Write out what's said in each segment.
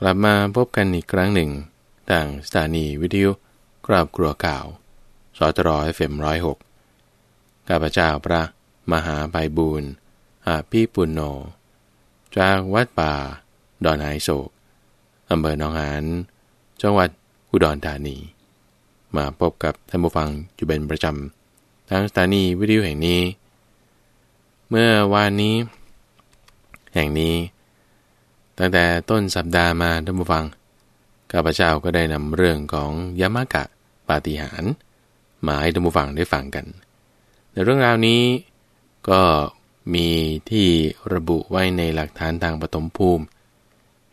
กลับมาพบกันอีกครั้งหนึ่งทางสถานีวิทยุกราบกลัวก่าวสตรอเฟมร้อยหกข้าพเจ้าพระมหาไบบูรณ์อาพี่ปุณโญจากวัดป่า ดอนไฮโศกอำเภอหนองหานจังหวัดอุดรธานี มาพบกับท่านผู้ฟังอยู่เป็นประจำทางสถานีวิทยุแห่งนี้ เมื่อวานนี้ แห่งนี้ ตั้งแต่ต้นสัปดาห์มาท่านผู้ฟังข้าพเจ้าก็ได้นำเรื่องของยามกะปาฏิหารมาให้ท่านผู้ฟังได้ฟังกัน ในเรื่องราวนี้ก็มีที่ระบุไว้ในหลักฐานทางปฐมภูมิ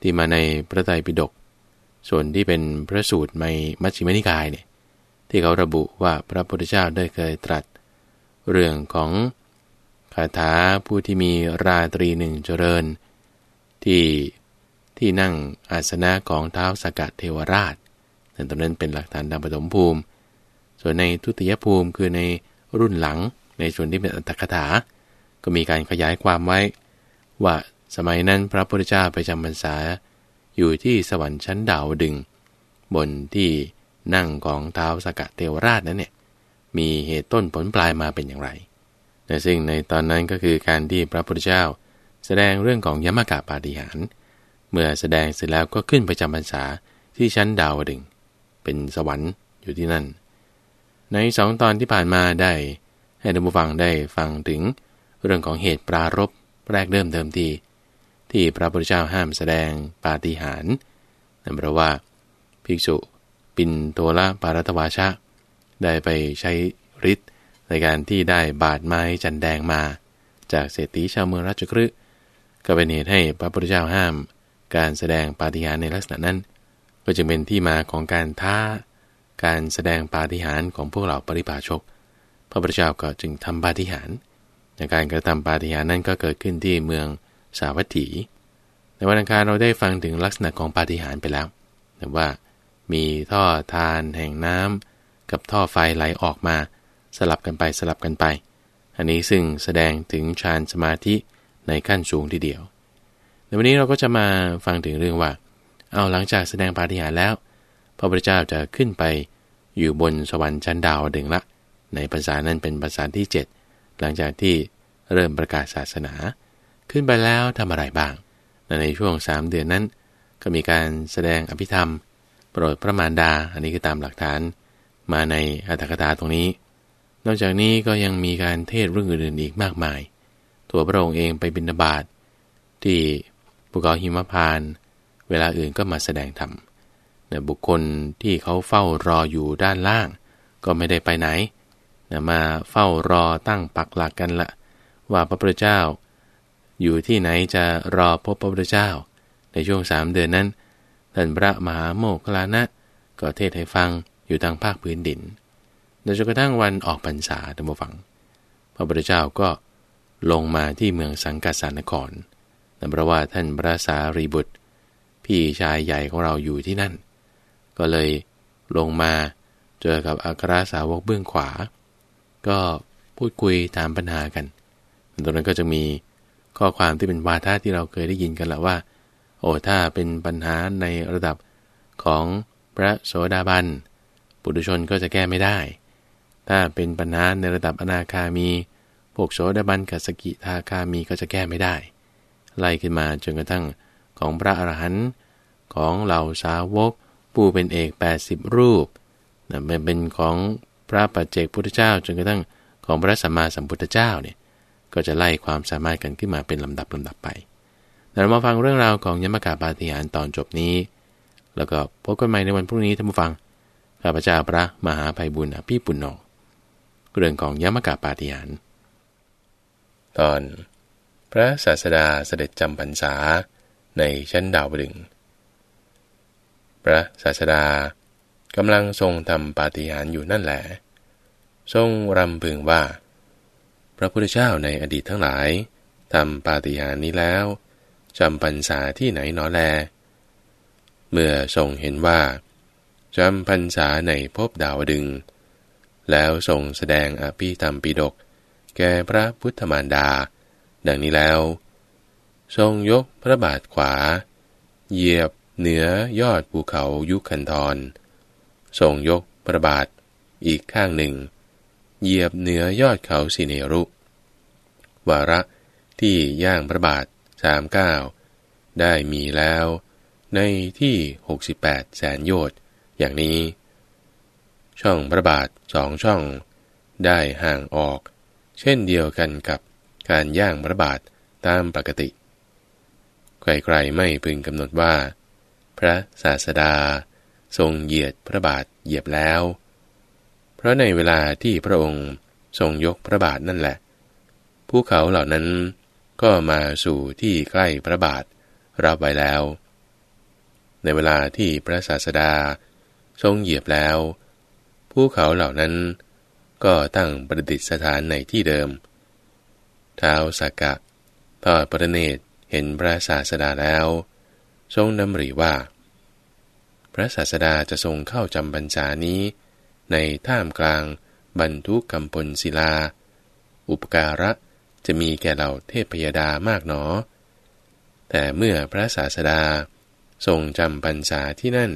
ที่มาในพระไตรปิฎกส่วนที่เป็นพระสูตรในมัชฌิมนิกายเนี่ยที่เขาระบุว่าพระพุทธเจ้าได้เคยตรัส เรื่องของคาถาผู้ที่มีราตรีหนึ่งเจริญ ที่ที่นั่งอาสนะของเท้าสกัดเทวราชนั่นตรงนั้นเป็นหลักฐานทางปฐมภูมิ ส่วนในทุติยภูมิคือในรุ่นหลังในส่วนที่เป็นอัตถกถา ก็มีการขยายความไว้ ว่าสมัยนั้นพระพุทธเจ้าไปจำพรรษา อยู่ที่สวรรค์ชั้นดาวดึง บนที่นั่งของเท้าสกัดเทวราชนั้นเนี่ยมีเหตุต้นผลปลายมาเป็นอย่างไรแต่ซึ่งในตอนนั้นก็คือการที่พระพุทธเจ้า แสดงเรื่องของยมกะปาฏิหาร เมื่อแสดงเสร็จแล้วก็ขึ้นไปจำพรรษาที่ชั้นดาวดึง เป็นสวรรค์อยู่ที่นั่น ในสองตอนที่ผ่านมาได้ ให้ท่านผู้ฟังได้ฟังถึงเรื่องของเหตุปรารบแรกเริ่มเดิมทีที่พระพุทธเจ้าห้ามแสดงปาฏิหาริย์นั่นแปลว่า ภิกษุปินโตละปารัตวาชะ ได้ไปใช้ฤทธิ์ในการที่ได้บาดไม้จันแดงมา จากเศรษฐีชาวเมืองราชกฤห์ ก็เป็นเหตุให้พระพุทธเจ้าห้าม การแสดงปาฏิหาริย์ในลักษณะนั้น ก็จึงเป็นที่มาของการท้า การแสดงปาฏิหาริย์ของพวกเราปริพาชก พระพุทธเจ้าก็จึงทำปาฏิหาริย์ในการกระทำปาฏิหาริย์นั้นก็เกิดขึ้นที่เมืองสาวัตถี ในวันอังคารเราได้ฟังถึงลักษณะของปาฏิหาริย์ไปแล้วแต่ว่ามีท่อทานแห่งน้ำกับท่อไฟไหลออกมา สลับกันไปสลับกันไป อันนี้ซึ่งแสดงถึงฌานสมาธิ ในขั้นสูงทีเดียวในวันนี้เราก็จะมาฟังถึงเรื่องว่า เอาหลังจากแสดงปาฏิหาริย์แล้ว พระพุทธเจ้าจะขึ้นไปอยู่บนสวรรค์ชั้นดาวดึงละ ในภาษานั้นเป็นภาษาที่ 7 หลังจากที่เริ่มประกาศศาสนา ขึ้นไปแล้วทำอะไรบ้าง ในช่วง 3 เดือนนั้น ก็มีการแสดงอภิธรรม โปรดพระมารดา อันนี้คือตามหลักฐาน มาในอัตถกถาตรงนี้ นอกจากนี้ก็ยังมีการเทศเรื่องอื่นๆอีกมากมาย ตัวพระองค์เองไปบิณฑบาตทที่ภูเขาหิมพาน เวลาอื่นก็มาแสดงธรรมนะบุคคลที่เขาเฝ้ารออยู่ด้านล่าง ก็ไม่ได้ไปไหนนะมาเฝ้ารอตั้งปักหลักกันละว่าพระพุทธเจ้า อยู่ที่ไหนจะรอพบพระพุทธเจ้า ในช่วงสามเดือนนั้นท่านพระมหาโมกขลานะก็เทศให้ฟังอยู่ทางภาคพื้นดินโดยจนกระทั่งวันออกพรรษาธรรมฟัง พระพุทธเจ้าก็ ลงมาที่เมืองสังกัสานครนั่นเพราะว่าท่านพระสารีบุตร พี่ชายใหญ่ของเราอยู่ที่นั่น ก็เลยลงมาเจอกับอัครสาวกเบื้องขวา ก็พูดคุยถามปัญหากัน ตรงนั้นก็จะมีข้อความที่เป็นวาทะที่เราเคยได้ยินกันแหล้วว่า โอ้ถ้าเป็นปัญหาในระดับของพระโสดาบันปุถุชนก็จะแก้ไม่ได้ ถ้าเป็นปัญหาในระดับอนาคามี พวกโสดาบันกับสกิทาคามีก็จะแก้ไม่ได้ ไล่ขึ้นมาจนกระทั่งของพระอรหันต์ของเหล่าสาวก ผู้เป็นเอก 80 รูปนะมันเป็นของพระปัจเจกพุทธเจ้า จนกระทั่งของพระสัมมาสัมพุทธเจ้าเนี่ยก็จะไล่ความสามารถกันขึ้นมาเป็นลำดับลำดับไปเรามาฟังเรื่องราวของยมกาปาฏิหาริย์ตอนจบนี้ แล้วก็พบกันใหม่ในวันพรุ่งนี้ท่านผู้ฟังข้าพเจ้าพระมหาภัยบุญอภิปุณโญเรื่องของยมกาปาฏิหาร ตอน พระศาสดาเสด็จจำพรรษาในชั้นดาวดึง พระศาสดากำลังทรงทำปาฏิหาริย์อยู่นั่นแหละ ทรงรำพึงว่า พระพุทธเจ้าในอดีตทั้งหลายทำปาฏิหาริย์นี้แล้วจำพรรษาที่ไหนหนอแล เมื่อทรงเห็นว่าจำพรรษาในภพดาวดึง แล้วทรงแสดงอภิธรรมปิดก แก่พระพุทธมารดา ดังนี้แล้ว ทรงยกพระบาทขวา เหยียบเหนือยอดภูเขายุคันธรทรงยกประบาทอีกข้างหนึ่ง เหยียบเหนือยอดเขาสิเนรุ วาระที่ย่างประบาทสามเก้าได้มีแล้วในที่ 68 แสนโยชน์อย่างนี้ ช่องประบาทสองช่อง ได้ห่างออก เช่นเดียวกันกับการย่างประบาทตามปกติ ใครๆไม่พึงกำหนดว่า พระศาสดา ทรงเหยียดพระบาทเหยียบแล้ว เพราะในเวลาที่พระองค์ทรงยกพระบาทนั่นแหละ ภูเขาเหล่านั้นก็มาสู่ที่ใกล้พระบาทรับไว้แล้ว ในเวลาที่พระศาสดาทรงเหยียบแล้ว ภูเขาเหล่านั้น ก็ตั้งประดิษฐานในที่เดิม ท้าวสักกะทอดประเนตรเห็นพระศาสดาแล้ว ทรงนำริว่า พระศาสดาจะทรงเข้าจำบรรษานี้ ในท่ามกลางบรรทุกกำพลศิลา อุปการะจะมีแก่เราเทพพยดามากหนอ แต่เมื่อพระศาสดาทรงจำพรรษาที่นั่น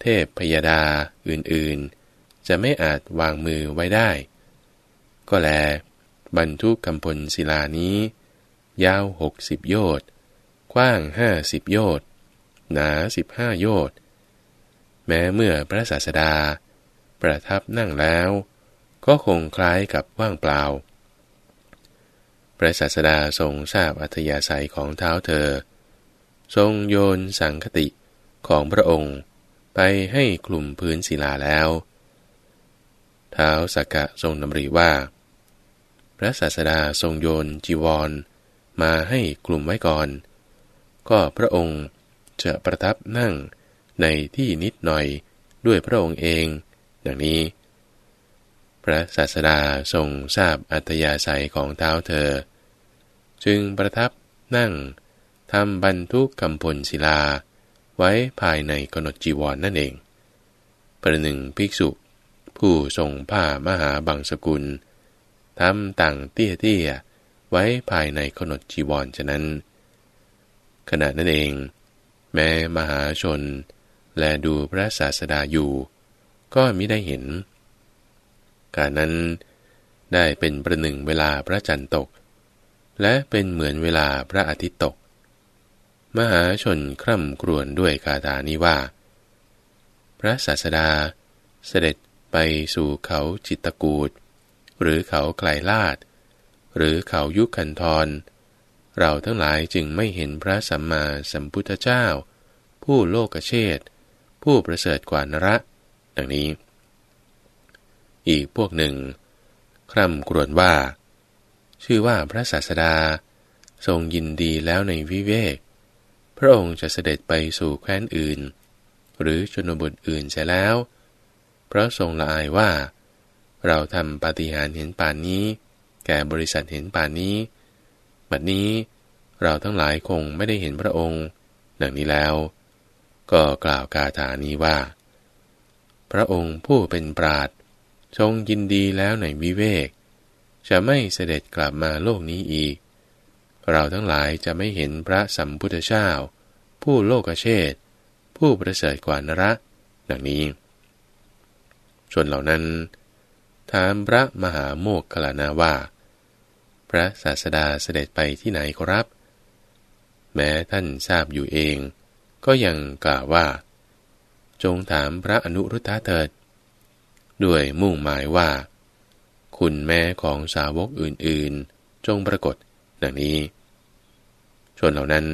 เทพพยดาอื่นๆ จะไม่อาจวางมือไว้ได้ ก็แล บรรทุกกำพลศิลานี้ ยาวหกสิบโยชน์กว้างห้าสิบโยชน์หนาสิบห้าโยชน์แม้เมื่อพระศาสดา ประทับนั่งแล้ว ก็คงคล้ายกับว่างเปล่า พระศาสดาทรงทราบอัธยาศัยของเท้าเธอ ทรงโยนสังคติของพระองค์ไปให้กลุ่มพื้นศิลาแล้ว ท้าสักกะทรงนำรีว่า พระศาสดาทรงโยนจีวร มาให้กลุ่มไว้ก่อน ก็พระองค์จะประทับนั่งในที่นิดหน่อยด้วยพระองค์เอง ดังนี้ พระศาสดาทรงทราบอัตยาศัยของเท้าเธอ จึงประทับนั่งทำบรรทุกกำพลศิลา ไว้ภายในกนดจีวรนนั่นเอง ประหนึ่งภิกษุ ผู้ทรงผ้ามหาบังสกุลทำต่างเตี้ยเตี้ยไว้ภายในขนดจีวรฉะนั้น ขณะนั้นเอง แม้มหาชน และดูพระศาสดาอยู่ ก็มิได้เห็น การนั้นได้เป็นประหนึ่งเวลาพระจันทร์ตก และเป็นเหมือนเวลาพระอาทิตย์ตก มหาชนคร่ำครวญด้วยคาถานี้ว่า พระศาสดาเสด็จ ไปสู่เขาจิตตกูดหรือเขาไกลลาด หรือเขายุคันทรเราทั้งหลายจึงไม่เห็นพระสัมมาสัมพุทธเจ้า ผู้โลกเชษผู้ประเสริฐกว่านระ ดังนี้ อีกพวกหนึ่ง คร่ำกรวญว่า ชื่อว่าพระศาสดา ทรงยินดีแล้วในวิเวก พระองค์จะเสด็จไปสู่แคว้นอื่น หรือชนบทอื่นเสียแล้ว เพราะทรงละอายว่า เราทำปาฏิหาริย์เห็นป่านนี้ แก่บริษัทเห็นป่านนี้ บัดนี้เราทั้งหลายคงไม่ได้เห็นพระองค์ ดังนี้แล้ว ก็กล่าวกาถานี้ว่า พระองค์ผู้เป็นปราดทรงยินดีแล้วในวิเวก จะไม่เสด็จกลับมาโลกนี้อีก เราทั้งหลายจะไม่เห็นพระสัมพุทธเจ้า ผู้โลกเชษผู้ประเสริฐกว่านระ ดังนี้ ชนเหล่านั้น ถามพระมหาโมกขลานาว่า พระศาสดาเสด็จไปที่ไหนครับ แม้ท่านทราบอยู่เอง ก็ยังกล่าวว่า จงถามพระอนุรุทธะเถิด ด้วยมุ่งหมายว่า คุณแม่ของสาวกอื่นๆ จงปรากฏดังนี้ชนเหล่านั้น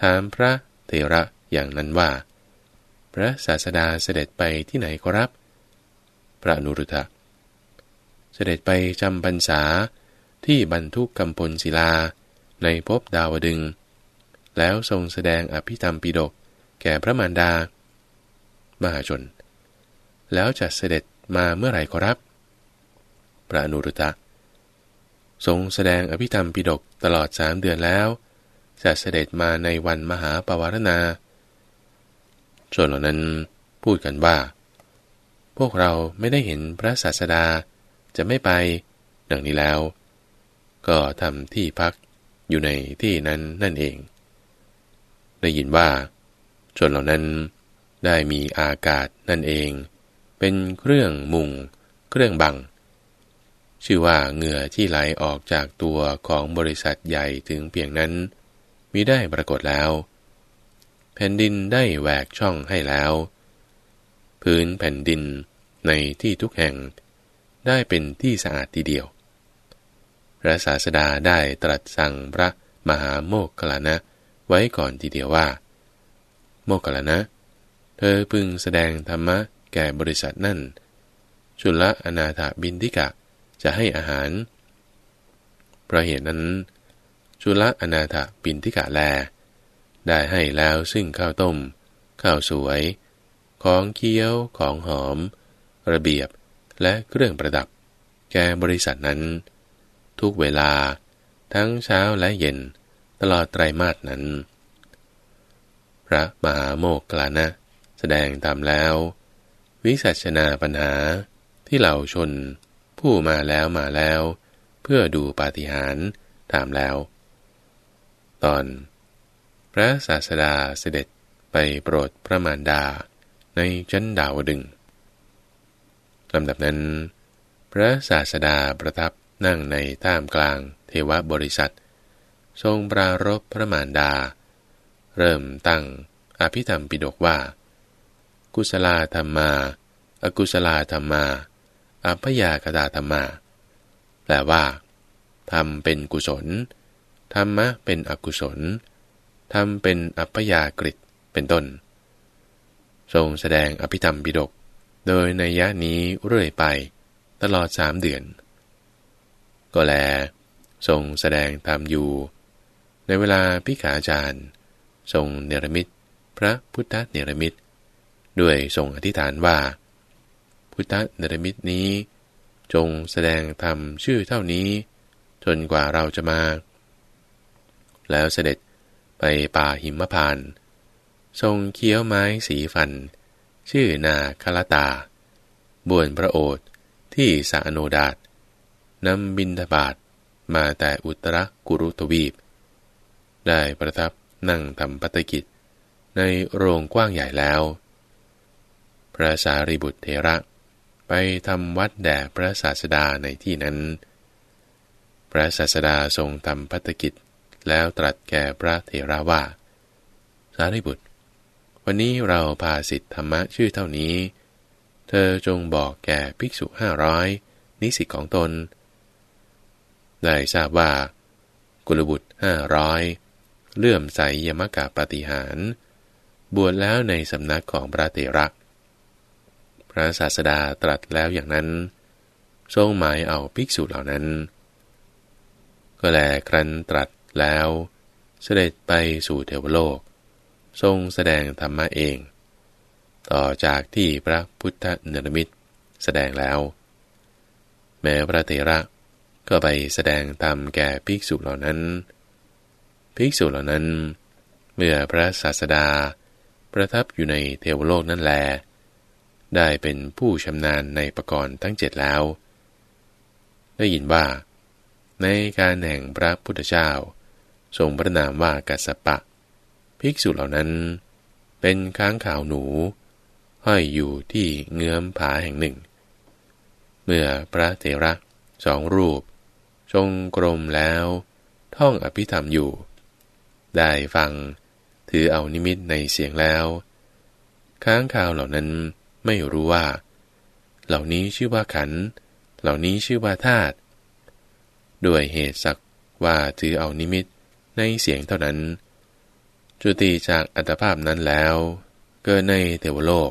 ถามพระเทระอย่างนั้นว่า พระศาสดาเสด็จไปที่ไหนครับ พระนุรุทะ เสด็จไปจำพรรษาที่บรรทุกกำพลศิลาในภพดาวดึง แล้วทรงแสดงอภิธรรมปิฎกแก่พระมารดา มหาชน แล้วจะเสด็จมาเมื่อไหร่ขอรับ พระนุรุตะ ทรงแสดงอภิธรรมปิฎกตลอดสามเดือนแล้ว จะเสด็จมาในวันมหาปวารณาส่วนเหล่านั้นพูดกันว่า พวกเราไม่ได้เห็นพระศาสดาจะไม่ไป ดังนี้แล้ว ก็ทำที่พักอยู่ในที่นั้นนั่นเอง ได้ยินว่า ชนเหล่านั้นได้มีอากาศนั่นเอง เป็นเครื่องมุง เครื่องบัง ชื่อว่าเหงื่อที่ไหลออกจากตัวของบริษัทใหญ่ถึงเพียงนั้นมีได้ปรากฏแล้ว แผ่นดินได้แหวกช่องให้แล้ว พื้นแผ่นดินในที่ทุกแห่ง ได้เป็นที่สะอาดทีเดียว พระศาสดาได้ตรัสสั่งพระมหาโมกขลานะไว้ก่อนทีเดียวว่า โมกขลานะ เธอพึงแสดงธรรมะแก่บริษัทนั่น ชุลอนาถบินทิกะจะให้อาหาร เพราะเหตุนั้น ชุลอนาถบินทิกะแล ได้ให้แล้วซึ่งข้าวต้ม ข้าวสวย ของเคี้ยวของหอม ระเบียบและเครื่องประดับ แก่บริษัทนั้น ทุกเวลา ทั้งเช้าและเย็น ตลอดไตรมาสนั้น พระมหาโมกขลานะ แสดงตามแล้ว วิสัชนาปัญหาที่เหล่าชน ผู้มาแล้วมาแล้ว เพื่อดูปาฏิหาริย์ถามแล้ว ตอน พระศาสดาเสด็จไปโปรดพระมารดา ในจันดาวดึงลำดับนั้น พระศาสดาประทับนั่งในท่ามกลางเทวบริษัท ทรงปรารบพระมารดา เริ่มตั้งอภิธรรมปิฎกว่า กุศลธรรมา อกุศลธรรมาอัพยากตาธรรมา แปลว่าทำเป็นกุศล ธรรมะเป็นอกุศลทำเป็นอัพยากฤิเป็นต้น ทรงแสดงอภิธรรมปิฎกโดยในยะนี้เรื่อยไป ตลอดสามเดือน ก็แล ทรงแสดงธรรมอยู่ ในเวลาพิขาจารย์ ทรงเนรมิตพระพุทธเนรมิตด้วยทรงอธิษฐานว่า พุทธเนรมิตนี้ จงแสดงธรรมชื่อเท่านี้ จนกว่าเราจะมา แล้วเสด็จไปป่าหิมพาน ทรงเคี้ยวไม้สีฟัน ชื่อนาคลตา บวนพระโอษฐ์ที่สาโนดาตนำบินทบาทมาแต่อุตรกุรุทวีป ได้ประทับนั่งทำปฏิกิจ ในโรงกว้างใหญ่แล้ว พระสารีบุตรเทระ ไปทำวัดแด่พระศาสดาในที่นั้น พระศาสดาทรงทำพัฒกิจแล้วตรัสแก่พระเทระว่า สารีบุตร วันนี้เราพาสิทธธรรมะชื่อเท่านี้ เธอจงบอกแก่ภิกษุห้าร้อยนิสิตของตน ได้ทราบว่า กุลบุตรห้าร้อยเลื่อมใสยมกะปฏิหาร บวชแล้วในสำนักของพระเตระพระศาสดาตรัสแล้วอย่างนั้น ทรงหมายเอาภิกษุเหล่านั้น ก็แลครั้นตรัสแล้ว เสด็จไปสู่เทวโลก ทรงแสดงธรรมะเอง ต่อจากที่พระพุทธเนรมิตแสดงแล้ว แม้พระเถระก็ไปแสดงธรรมแก่ภิกษุเหล่านั้น ภิกษุเหล่านั้น เมื่อพระศาสดาประทับอยู่ในเทวโลกนั่นแล ได้เป็นผู้ชำนาญในประกรณ์ทั้งเจ็ดแล้ว ได้ยินว่า ในการแห่งพระพุทธเจ้า ทรงพระนามว่ากัสสปะ ภิกษุเหล่านั้น เป็นค้างข่าวหนู ห้อยอยู่ที่เงื้อมผาแห่งหนึ่ง เมื่อพระเถระสองรูปจงกรมแล้ว ท่องอภิธรรมอยู่ ได้ฟังถือเอานิมิตในเสียงแล้ว ค้างข่าวเหล่านั้นไม่รู้ว่า เหล่านี้ชื่อว่าขัน เหล่านี้ชื่อว่าธาตุด้วยเหตุสักว่าถือเอานิมิตในเสียงเท่านั้น จุติจากอัตภาพนั้นแล้ว เกิดในเทวโลก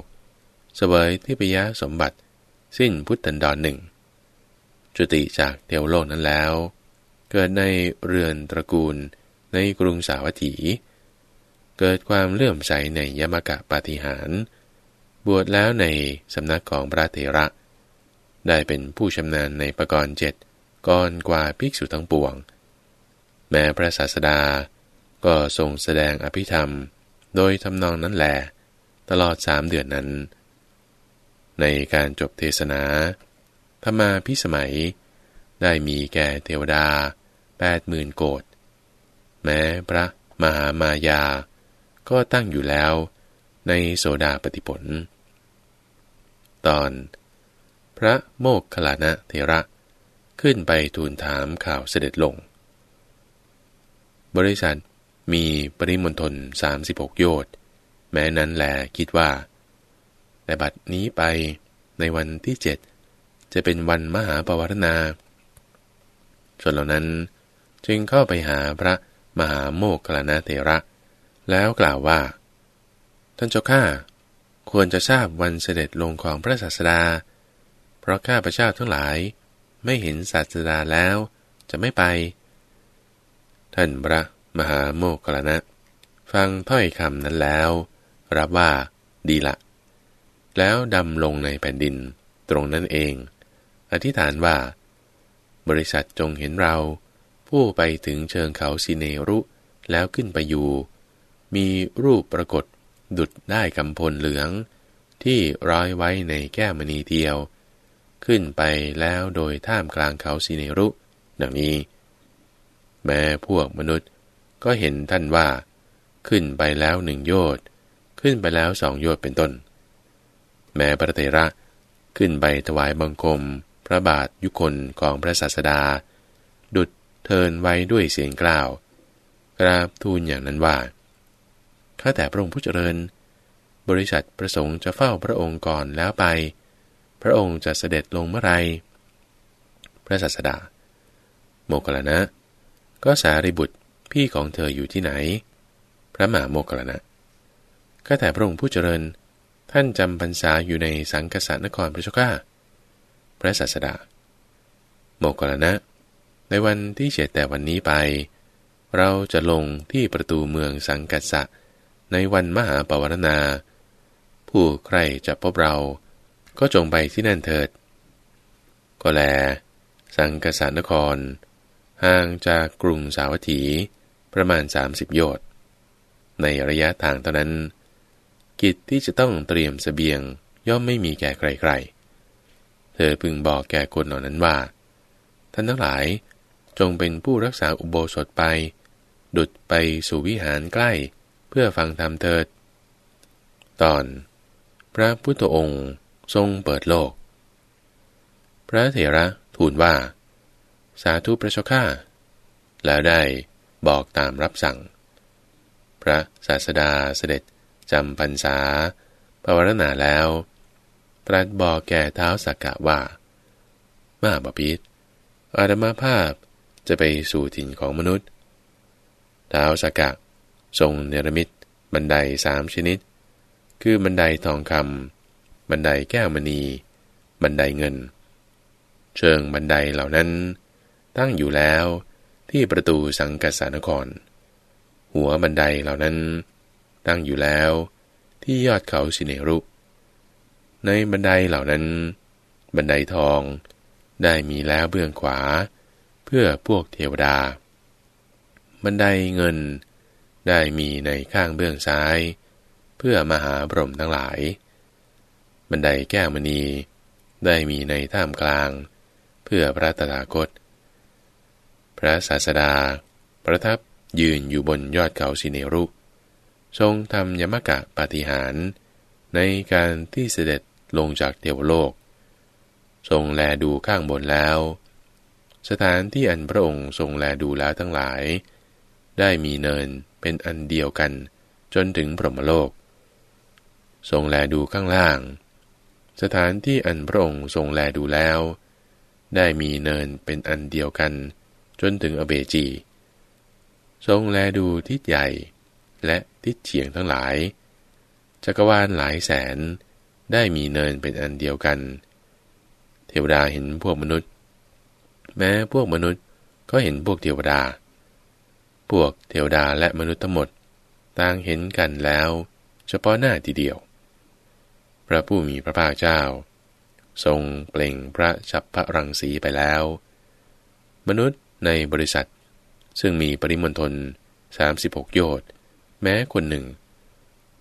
เสวยที่ปยะสมบัติ สิ้นพุทธันดรหนึ่ง จุติจากเทวโลกนั้นแล้ว เกิดในเรือนตระกูลในกรุงสาวัตถี เกิดความเลื่อมใสในยมกะปาฏิหาร บวชแล้วในสำนักของพระเถระ ได้เป็นผู้ชำนาญในประกรณ์เจ็ดก่อนกว่าภิกษุทั้งปวง แม้พระศาสดา ก็ทรงแสดงอภิธรรม โดยทำนองนั้นแหลตลอดสามเดือนนั้น ในการจบเทศนาธรรมาพิสมัย ได้มีแก่เทวดาแปดหมื่นโกดแม้พระมหามายา ก็ตั้งอยู่แล้วในโสดาปฏิผล ตอน พระโมกขลานะเทระ ขึ้นไปทูลถามข่าวเสด็จลง บริษัท มีปริมณฑล36 โยชน์แม้นั้นแลคิดว่า แต่บัดนี้ไปในวันที่เจ็ดจะเป็นวันมหาปวารณาชนเหล่านั้นจึงเข้าไปหาพระมหาโมกขลานะเทระ แล้วกล่าวว่า ท่านเจ้าข้าควรจะทราบวันเสด็จลงของพระศาสดา เพราะข้าพระเจ้าทั้งหลายไม่เห็นศาสดาแล้วจะไม่ไป ท่านพระ มหาโมกขลนะ ฟังถ้อยคำนั้นแล้ว รับว่าดีละ แล้วดำลงในแผ่นดินตรงนั้นเอง อธิษฐานว่า บริษัทจงเห็นเรา ผู้ไปถึงเชิงเขาสิเนรุ แล้วขึ้นไปอยู่ มีรูปปรากฏดุดได้กำพลเหลือง ที่ร้อยไว้ในแก้วมณีเดียว ขึ้นไปแล้วโดยท่ามกลางเขาสิเนรุ ดังนี้ แม้พวกมนุษย์ ก็เห็นท่านว่า ขึ้นไปแล้วหนึ่งโยชน์ขึ้นไปแล้วสองโยชน์เป็นต้น แม้พระเถระขึ้นไปถวายบังคม พระบาทยุคนของพระศาสดา ดุดเทินไว้ด้วยเสียงกล่าว กราบทูลอย่างนั้นว่าข้าแต่พระองค์ผู้เจริญ บริษัทประสงค์จะเฝ้าพระองค์ก่อนแล้วไป พระองค์จะเสด็จลงเมื่อไรพระศาสดา โมกขลนะ ก็สารีบุตร พี่ของเธออยู่ที่ไหน พระมหาโมกขลนะข้าแต่พระองค์ผู้เจริญ ท่านจำพรรษาอยู่ในสังกษานครพระเจ้า พระศาสดา โมกขลนะ ในวันที่เจ็ดแต่วันนี้ไป เราจะลงที่ประตูเมืองสังกัสสะในวันมหาปวารณา ผู้ใครจะพบเรา ก็จงไปที่นั่นเถิด ก็แล สังกัสสานคร ห่างจากกรุงสาวัตถี ประมาณ 30 โยชน์ ในระยะทางเท่านั้น กิจที่จะต้องเตรียมสเสบียงย่อมไม่มีแก่ใครๆ เธอพึงบอกแก่คนเหล่านั้นว่า ท่านทั้งหลายจงเป็นผู้รักษาอุโบสถไป ดุดไปสู่วิหารใกล้เพื่อฟังธรรมเถิด ตอน พระพุทธองค์ทรงเปิดโลก พระเถระทูลว่า สาธุพระชก้า แล้วได้ บอกตามรับสั่ง พระศาสดาเสด็จจำพรรษาภาวนาแล้วตรัสบอกแก่เท้าสักกะว่า มาบพิษอาตมาภาพจะไปสู่ถิ่นของมนุษย์ท้าวสกกะ ทรงเนรมิตบันไดสามชนิด คือบันไดทองคำบันไดแก้วมณี บันไดเงิน เชิงบันไดเหล่านั้น ตั้งอยู่แล้ว ที่ประตูสังกัสานคร หัวบันไดเหล่านั้น ตั้งอยู่แล้วที่ยอดเขาสิเนรุ ในบันไดเหล่านั้น บันไดทองได้มีแล้วเบื้องขวา เพื่อพวกเทวดา บันไดเงินได้มีในข้างเบื้องซ้าย เพื่อมหาบรมทั้งหลาย บันไดแก้วมณีได้มีในท่ามกลาง เพื่อพระตถาคต พระศาสดา ประทับยืนอยู่บนยอดเขาสิเนรุทรงทำยมกะปาฏิหาร ในการที่เสด็จลงจากเทวโลก ทรงแลดูข้างบนแล้ว สถานที่อันพระองค์ทรงแลดูแล้วทั้งหลาย ได้มีเนินเป็นอันเดียวกันจนถึงพรหมโลก ทรงแลดูข้างล่าง สถานที่อันพระองค์ทรงแลดูแล้ว ได้มีเนินเป็นอันเดียวกัน จนถึงอเบจี ทรงแลดูทิศใหญ่ และทิศเฉียงทั้งหลาย จักรวาลหลายแสนได้มีเนินเป็นอันเดียวกัน เทวดาเห็นพวกมนุษย์ แม้พวกมนุษย์ก็เห็นพวกเทวดา พวกเทวดาและมนุษย์ทั้งหมดต่างเห็นกันแล้ว เฉพาะหน้าทีเดียว พระผู้มีพระภาคเจ้า ทรงเปล่งพระฉับพระรังสีไปแล้ว มนุษย์ ในบริษัท ซึ่งมีปริมณฑล36 โยชน์แม้คนหนึ่ง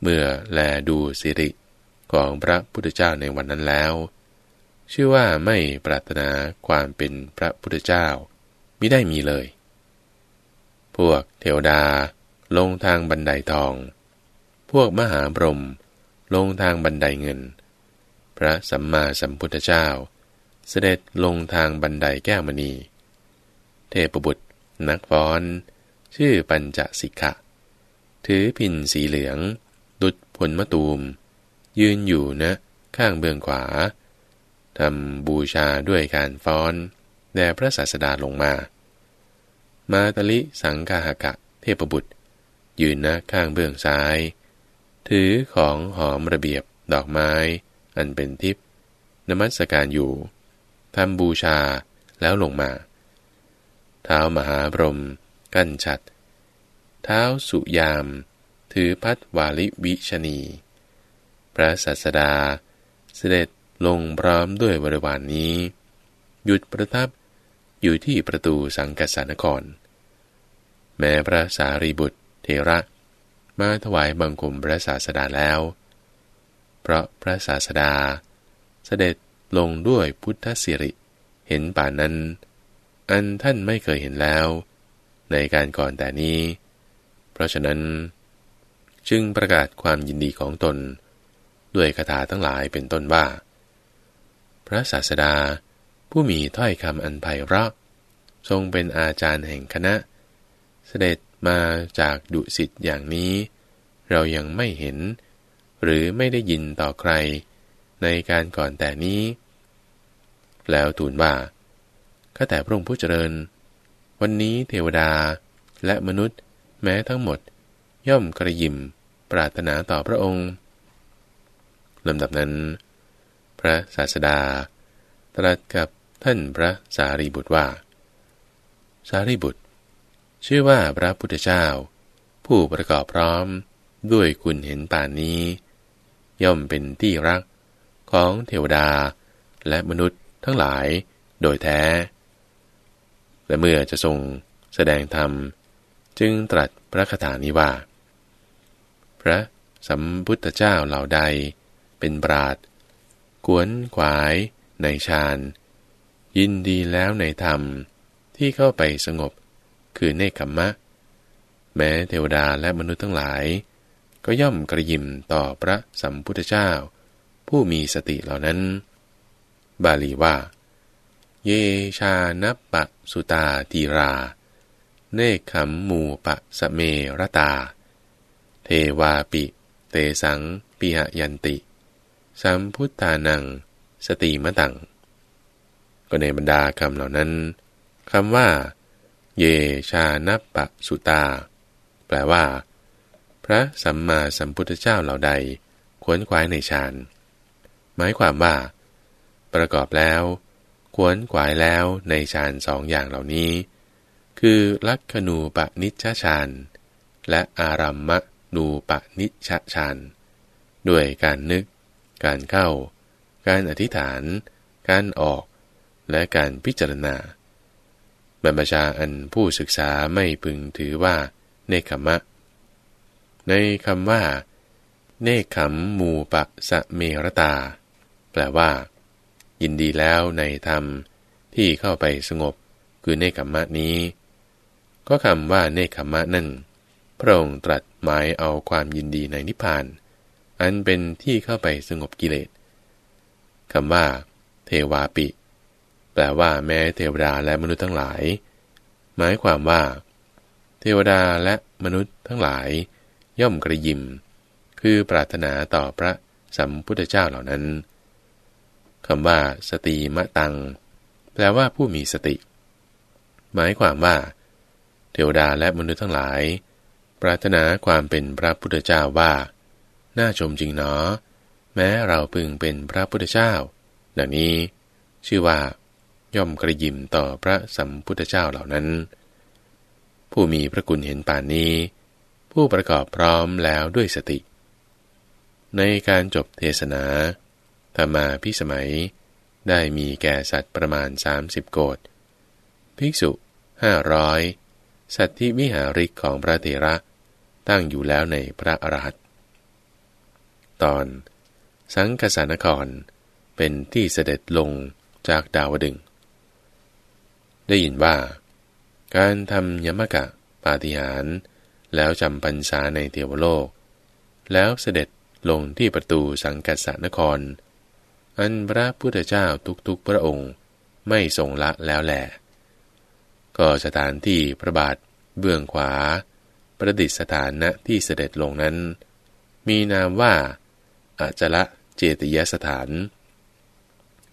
เมื่อแลดูสิริของพระพุทธเจ้าในวันนั้นแล้ว ชื่อว่าไม่ปรารถนาความเป็นพระพุทธเจ้ามิได้มีเลย พวกเทวดาลงทางบันไดทอง พวกมหาบรมลงทางบันไดเงิน พระสัมมาสัมพุทธเจ้า เสด็จลงทางบันไดแก้วมณี เทพบุตร นักฟ้อน ชื่อปัญจสิกขะถือพินสีเหลือง ดุดผลมะตูม ยืนอยู่นะข้างเบื้องขวา ทำบูชาด้วยการฟ้อน แด่พระศาสดาลงมา มาตลิสังกาหกะ เทพบุตร ยืนนะข้างเบื้องซ้าย ถือของหอมระเบียบดอกไม้ อันเป็นทิพย์นมัสการอยู่ทำบูชาแล้วลงมา ท้ามหาพรหมกั้นชัด เท้าสุยาม ถือพัดวาลิวิชนี พระสัสดา เสด็จลงพร้อมด้วยบริวารนนี้ หยุดประทับอยู่ที่ประตูสังกัสานคร แม้พระสารีบุตรเทระ มาถวายบังคมพระศาสดาแล้ว เพราะพระศาสดา เสด็จลงด้วยพุทธสิริ เห็นป่านั้น อันท่านไม่เคยเห็นแล้ว ในการก่อนแต่นี้ เพราะฉะนั้น จึงประกาศความยินดีของตน ด้วยคาถาทั้งหลายเป็นต้นว่า พระศาสดาผู้มีถ้อยคำอันไพเราะ ทรงเป็นอาจารย์แห่งคณะ เสด็จมาจากดุสิตอย่างนี้ เรายังไม่เห็น หรือไม่ได้ยินต่อใคร ในการก่อนแต่นี้ แล้วทูลว่า ข้าแต่พระองค์ผู้เจริญ วันนี้เทวดาและมนุษย์ แม้ทั้งหมด ย่อมกระยิมปรารถนาต่อพระองค์ลำดับนั้น พระศาสดา ตรัสกับท่านพระสารีบุตรว่า สารีบุตร ชื่อว่าพระพุทธเจ้า ผู้ประกอบพร้อมด้วยคุณเห็นป่านนี้ ย่อมเป็นที่รักของเทวดาและมนุษย์ทั้งหลายโดยแท้ และเมื่อจะทรงแสดงธรรม จึงตรัสพระคาถานี้ว่า พระสัมพุทธเจ้าเหล่าใด เป็นปราดกวนขวายในฌานยินดีแล้วในธรรมที่เข้าไปสงบคือเนคขมมะ แม้เทวดาและมนุษย์ทั้งหลาย ก็ย่อมกระยิมต่อพระสัมพุทธเจ้า ผู้มีสติเหล่านั้น บาลีว่า เยชานปะสุตาตีรา เนคขมมูปะสเมรตา เทวาปิ เตสังปิหยันติ สัมพุทธานัง สติมะตัง ก็ในบรรดาคำเหล่านั้นคำว่า เยชานัปปะสุตา แปลว่า พระสัมมาสัมพุทธเจ้าเหล่าใดขวนขวายในฌาน หมายความว่า ประกอบแล้ว ขวนขวายแล้วในฌานสองอย่างเหล่านี้ คือลักขณูปนิชฌานและอารัมมณูปนิชฌานด้วยการนึก การเข้า การอธิษฐาน การออก และการพิจารณาบรรพชาอันผู้ศึกษาไม่พึงถือว่าเนคขมะ ในคำว่า เนคขมมูปะสะเมรตา แปลว่า ยินดีแล้วในธรรมที่เข้าไปสงบคือเนคขมะนี้ ก็คำว่าเนคขมะนั่นพระองค์ตรัสหมายเอาความยินดีในนิพพาน อันเป็นที่เข้าไปสงบกิเลสคำว่า เทวาปิ แปลว่าแม้เทวดาและมนุษย์ทั้งหลาย หมายความว่า เทวดาและมนุษย์ทั้งหลาย ย่อมกระยิม คือปรารถนาต่อพระสัมพุทธเจ้าเหล่านั้น คำว่า สติมะตัง แปลว่าผู้มีสติ หมายความว่า เทวดาและมนุษย์ทั้งหลาย ปรารถนาความเป็นพระพุทธเจ้าว่า น่าชมจริงเนาะแม้เราพึงเป็นพระพุทธเจ้า ดังนี้ ชื่อว่า ย่อมกระยิมต่อพระสัมพุทธเจ้าเหล่านั้น ผู้มีพระกุณเห็นป่านนี้ ผู้ประกอบพร้อมแล้วด้วยสติ ในการจบเทศนา มาพิสมัย ได้มีแก่สัตว์ประมาณ 30 โกดภิกษุห้าร้อยสัตว์ที่วิหาริกของพระเถระตั้งอยู่แล้วในพระอรหันตตอน สังกสานครเป็นที่เสด็จลงจากดาวดึง ได้ยินว่า การทำยมกะปาฏิหาร แล้วจำพรรษาในเทวโลก แล้วเสด็จลงที่ประตูสังกัสสนคร อันพระพุทธเจ้าทุกๆพระองค์ไม่ทรงละแล้วแหละก็สถานที่พระบาทเบื้องขวา ประดิษฐานณที่เสด็จลงนั้น มีนามว่าอาจละเจติยสถาน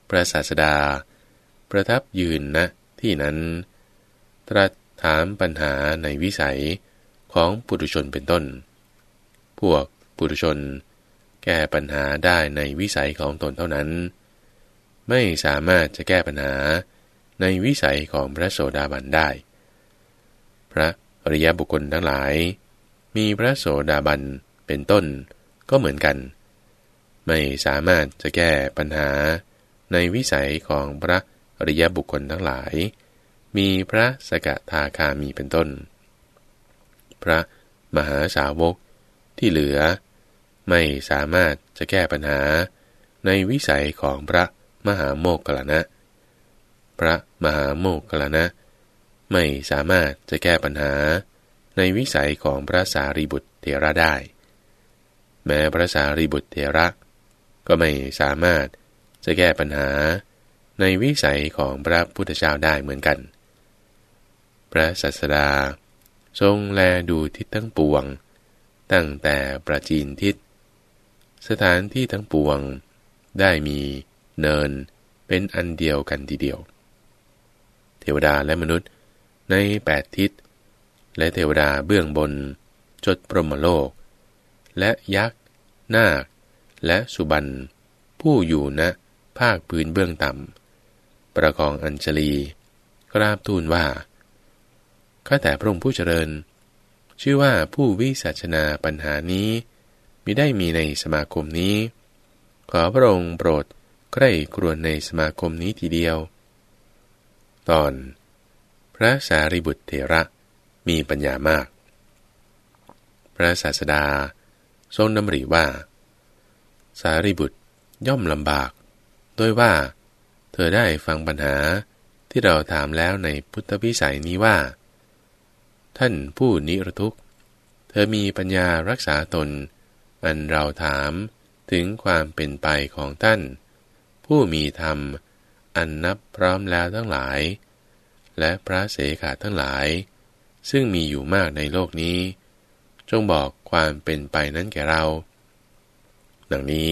พระศาสดา ประทับยืนณที่นั้น ตรัสถามปัญหาในวิสัยของปุถุชนเป็นต้น พวกปุถุชน แก้ปัญหาได้ในวิสัยของตนเท่านั้น ไม่สามารถจะแก้ปัญหาในวิสัยของพระโสดาบันได้ พระอริยบุคคลทั้งหลาย มีพระโสดาบันเป็นต้นก็เหมือนกัน ไม่สามารถจะแก้ปัญหาในวิสัยของพระอริยบุคคลทั้งหลาย มีพระสกทาคามีเป็นต้น พระมหาสาวกที่เหลือ ไม่สามารถจะแก้ปัญหา ในวิสัยของพระมหาโมกขลานะ พระมหาโมกขลานะ ไม่สามารถจะแก้ปัญหา ในวิสัยของพระสารีบุตรเถระได้ แม้พระสารีบุตรเถระ ก็ไม่สามารถจะแก้ปัญหา ในวิสัยของพระพุทธเจ้าได้เหมือนกัน พระสัสดาทรงแลดูทิศทั้งปวง ตั้งแต่ประจีนทิศ สถานที่ทั้งปวง ได้มีเนินเป็นอันเดียวกันทีเดียว เทวดาและมนุษย์ในแปดทิศ และเทวดาเบื้องบน จดพรหมโลก และยักษ์ นาค และสุบัน ผู้อยู่ณนะภาคพื้นเบื้องต่ำ ประคองอัญชลี กราบทูลว่า ข้าแต่พระองค์ผู้เจริญ ชื่อว่าผู้วิสัชนาปัญหานี้ มิได้มีในสมาคมนี้ ขอพระองค์โปรดใกล้กรวนในสมาคมนี้ทีเดียว ตอน พระสารีบุตรเถระมีปัญญามาก พระศาสดา ทรงดำริว่า สารีบุตรย่อมลำบาก ด้วยว่า เธอได้ฟังปัญหาที่เราถามแล้วในพุทธพิสัยนี้ว่า ท่านผู้นิรทุกข์ เธอมีปัญญารักษาตน อันเราถามถึงความเป็นไปของท่าน ผู้มีธรรม อันนับพร้อมแล้วทั้งหลาย และพระเสขาทั้งหลาย ซึ่งมีอยู่มากในโลกนี้ จงบอกความเป็นไปนั้นแก่เรา ดังนี้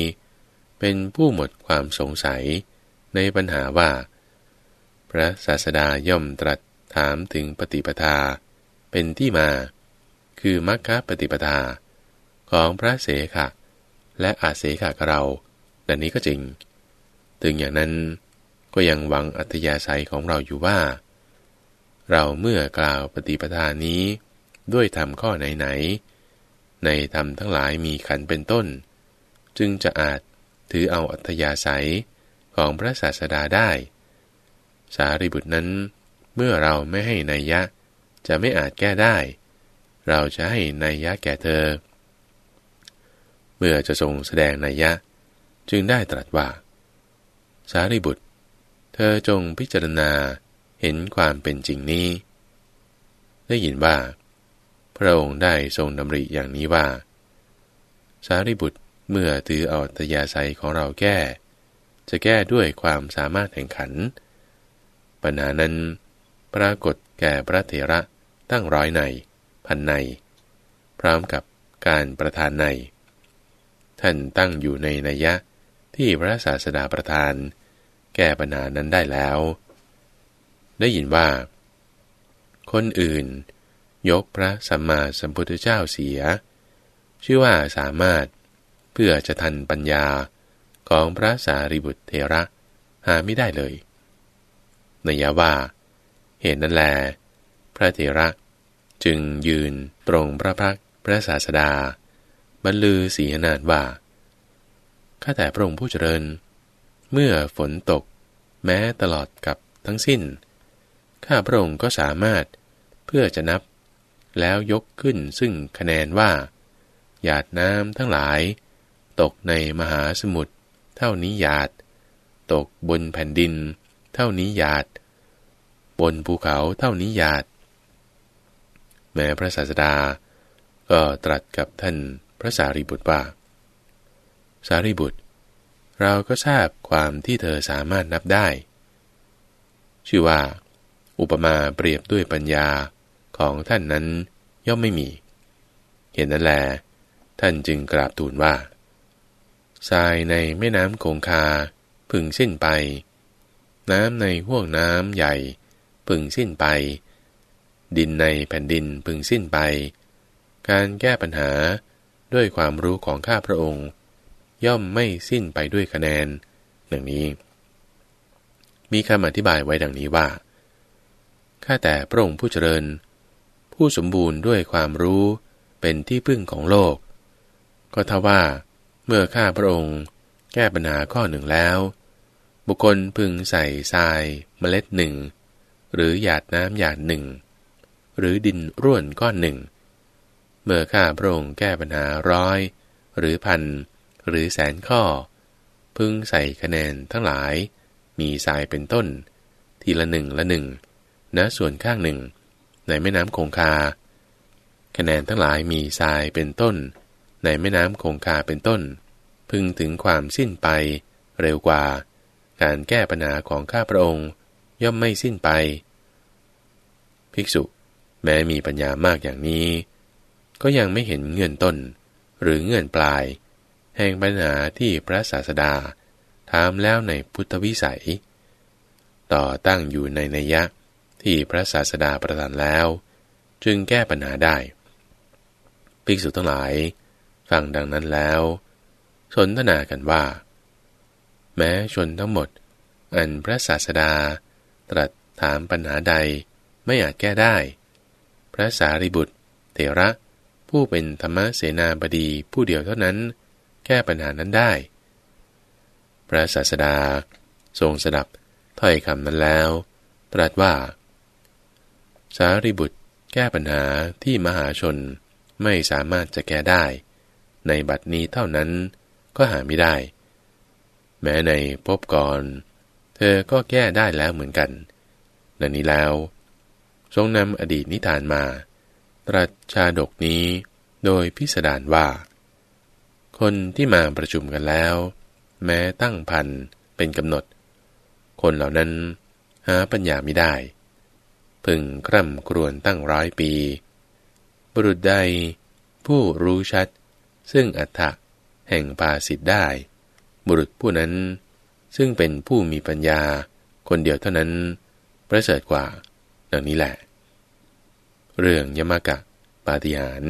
เป็นผู้หมดความสงสัยในปัญหาว่า พระศาสดาย่อมตรัสถามถึงปฏิปทา เป็นที่มา คือมรรคปฏิปทา ของพระเสขะ และอาเสขะกับเราดังนี้ก็จริง ถึงอย่างนั้นก็ยังหวังอัธยาศัยของเราอยู่ว่า เราเมื่อกล่าวปฏิปทานี้ ด้วยธรรมข้อไหนๆในธรรมทั้งหลายมีขันเป็นต้น จึงจะอาจถือเอาอัธยาศัยของพระศาสดาได้ สารีบุตรนั้น เมื่อเราไม่ให้นัยยะจะไม่อาจแก้ได้ เราจะให้นัยยะแก่เธอ เมื่อจะทรงแสดงนัยยะ จึงได้ตรัสว่า สารีบุตร เธอจงพิจารณาเห็นความเป็นจริงนี้ ได้ยินว่า พระองค์ได้ทรงดำริอย่างนี้ว่า สารีบุตรเมื่อถือเอาตยาศัยของเราแก้ จะแก้ด้วยความสามารถแห่งขัน ปัญหานั้นปรากฏแก่พระเถระตั้งร้อยใน พันใน พร้อมกับการประทานใน ท่านตั้งอยู่ในนัยยะที่พระศาสดาประทาน แก้ปัญหานั้นได้แล้ว ได้ยินว่า คนอื่น ยกพระสัมมาสัมพุทธเจ้าเสีย ชื่อว่าสามารถเพื่อจะทันปัญญาของพระสารีบุตรเทระหาไม่ได้เลยนยาว่า เหตุนั้นแล พระเทระจึงยืนตรงพระพักพระศาสดา บรรลือสีนาฏว่า ข้าแต่พระองค์ผู้เจริญ เมื่อฝนตก แม้ตลอดกับทั้งสิ้น ข้าพระองค์ก็สามารถเพื่อจะนับ แล้วยกขึ้นซึ่งคะแนนว่า หยาดน้ำทั้งหลาย ตกในมหาสมุทรเท่านี้หยาด ตกบนแผ่นดิน เท่านี้หยาด บนภูเขาเท่านี้หยาด แม้พระศาสดาก็ตรัสกับท่าน พระสารีบุตรว่า สารีบุตร เราก็ทราบความที่เธอสามารถนับได้ ชื่อว่า อุปมาเปรียบด้วยปัญญาของท่านนั้นย่อมไม่มี เห็นนั่นแล ท่านจึงกราบทูลว่าทรายในแม่น้ำคงคาพึงสิ้นไป น้ำในห่วงน้ำใหญ่ พึงสิ้นไป ดินในแผ่นดินพึงสิ้นไป การแก้ปัญหา ด้วยความรู้ของข้าพระองค์ ย่อมไม่สิ้นไปด้วยคะแนนดังนี้ มีคำอธิบายไว้ดังนี้ว่าข้าแต่พระองค์ผู้เจริญ ผู้สมบูรณ์ด้วยความรู้เป็นที่พึ่งของโลก ก็ทว่า เมื่อข้าพระองค์แก้ปัญหาข้อหนึ่งแล้ว บุคคลพึงใส่ทรายเมล็ดหนึ่ง หรือหยาดน้ำหยาดหนึ่ง หรือดินร่วนก้อนหนึ่ง เมื่อข้าพระองค์แก้ปัญหาร้อย หรือพัน หรือแสนข้อ พึงใส่คะแนนทั้งหลาย มีทรายเป็นต้น ทีละหนึ่งละหนึ่งณส่วนข้างหนึ่ง ในแม่น้ำคงคา คะแนนทั้งหลายมีทรายเป็นต้น ในแม่น้ำคงคาเป็นต้น พึงถึงความสิ้นไป เร็วกว่า การแก้ปัญหาของข้าพระองค์ย่อมไม่สิ้นไป ภิกษุ แม้มีปัญญามากอย่างนี้ ก็ยังไม่เห็นเงื่อนต้น หรือเงื่อนปลาย แห่งปัญหาที่พระศาสดาถามแล้วในพุทธวิสัย ต่อตั้งอยู่ในนัยยะที่พระศาสดาประทานแล้ว จึงแก้ปัญหาได้ ภิกษุทั้งหลาย ฟังดังนั้นแล้ว สนทนากันว่า แม้ชนทั้งหมด อันพระศาสดา ตรัสถามปัญหาใดไม่อาจแก้ได้ พระสารีบุตร เถระ ผู้เป็นธรรมเสนาบดีผู้เดียวเท่านั้น แก้ปัญหานั้นได้ พระศาสดา ทรงสดับถ้อยคำนั้นแล้ว ตรัสว่า สารีบุตรแก้ปัญหาที่มหาชนไม่สามารถจะแก้ได้ ในบัดนี้เท่านั้นก็หาไม่ได้ แม้ในพบก่อน เธอก็แก้ได้แล้วเหมือนกันนันนี้แล้ว ทรงนำอดีตนิทานมา ตรัสชาดกนี้โดยพิสดารว่า คนที่มาประชุมกันแล้ว แม้ตั้งพันเป็นกำหนด คนเหล่านั้นหาปัญญาไม่ได้ พึงคร่ำครวญตั้งร้อยปี บุรุษใดผู้รู้ชัด ซึ่งอัฏฐะแห่งปาสิทธ์ได้ บุรุษผู้นั้น ซึ่งเป็นผู้มีปัญญาคนเดียวเท่านั้น ประเสริฐกว่า ดังนี้แหละ เรื่องยมกะ ปาฏิหาร